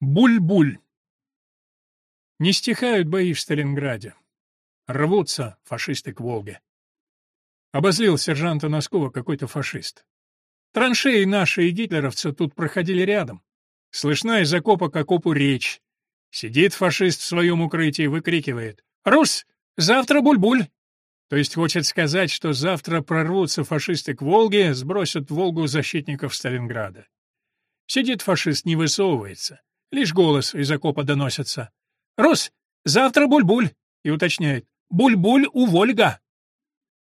Буль-буль. Не стихают бои в Сталинграде. Рвутся фашисты к Волге. Обозлил сержанта Носкова какой-то фашист. Траншеи наши и гитлеровцы тут проходили рядом. Слышна из окопа к окопу речь. Сидит фашист в своем укрытии, выкрикивает. «Рус! Завтра буль-буль!» То есть хочет сказать, что завтра прорвутся фашисты к Волге, сбросят Волгу защитников Сталинграда. Сидит фашист, не высовывается. Лишь голос из окопа доносится. «Рус, завтра буль-буль!» и уточняет. «Буль-буль у Вольга!»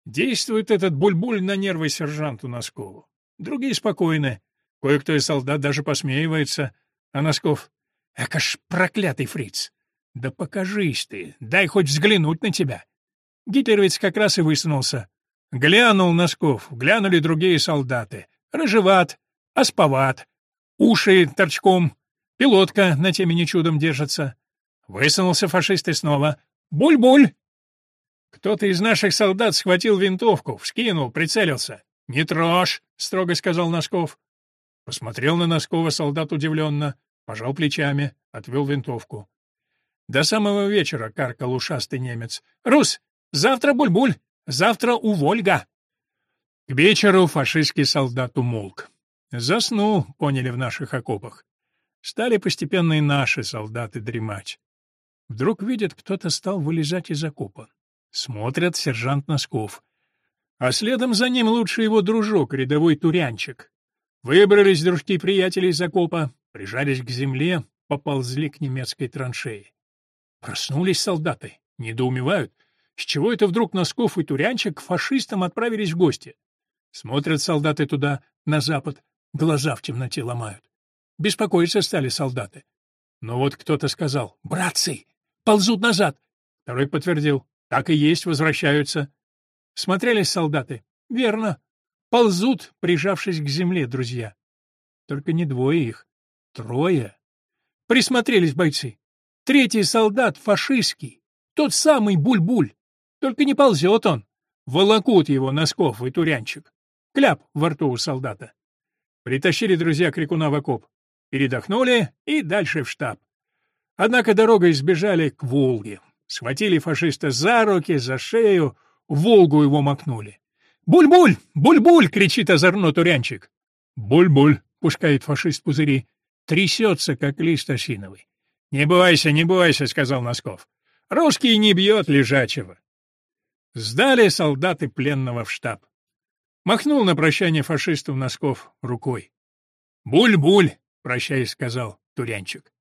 Действует этот буль-буль на нервы сержанту Носкову. Другие спокойны. Кое-кто из солдат даже посмеивается. А Носков... «Эка ж проклятый фриц! Да покажись ты, дай хоть взглянуть на тебя!» Гитлеровец как раз и высунулся. Глянул Носков, глянули другие солдаты. Рыжеват, осповат, уши торчком, пилотка на темени чудом держится. Высунулся фашист и снова. «Буль-буль!» Кто-то из наших солдат схватил винтовку, вскинул, прицелился. «Не трожь!» — строго сказал Носков. Посмотрел на Носкова солдат удивленно, пожал плечами, отвел винтовку. До самого вечера каркал ушастый немец. «Рус, завтра буль-буль, завтра у Вольга!» К вечеру фашистский солдат умолк. Заснул, поняли в наших окопах. Стали постепенно и наши солдаты дремать. Вдруг видят, кто-то стал вылезать из окопа. Смотрят сержант Носков. А следом за ним лучший его дружок, рядовой турянчик. Выбрались дружки-приятели из окопа, прижались к земле, поползли к немецкой траншеи. Проснулись солдаты, недоумевают, с чего это вдруг Носков и Турянчик к фашистам отправились в гости. Смотрят солдаты туда, на запад, глаза в темноте ломают. Беспокоиться стали солдаты. Но вот кто-то сказал «Братцы, ползут назад!» Второй подтвердил так и есть, возвращаются. Смотрелись солдаты. Верно. Ползут, прижавшись к земле, друзья. Только не двое их. Трое. Присмотрелись бойцы. Третий солдат фашистский. Тот самый Буль-Буль. Только не ползет он. Волокут его Носков и Турянчик. Кляп во рту у солдата. Притащили друзья крикуна в окоп. Передохнули и дальше в штаб. Однако дорогой сбежали к Волге. Схватили фашиста за руки, за шею, Волгу его макнули. «Буль-буль! Буль-буль!» — кричит озорно Турянчик. «Буль-буль!» — пускает фашист пузыри. Трясется, как лист осиновый. «Не бойся, не бойся!» — сказал Носков. «Русский не бьет лежачего!» Сдали солдаты пленного в штаб. Махнул на прощание фашисту Носков рукой. «Буль-буль!» — прощаясь, сказал Турянчик.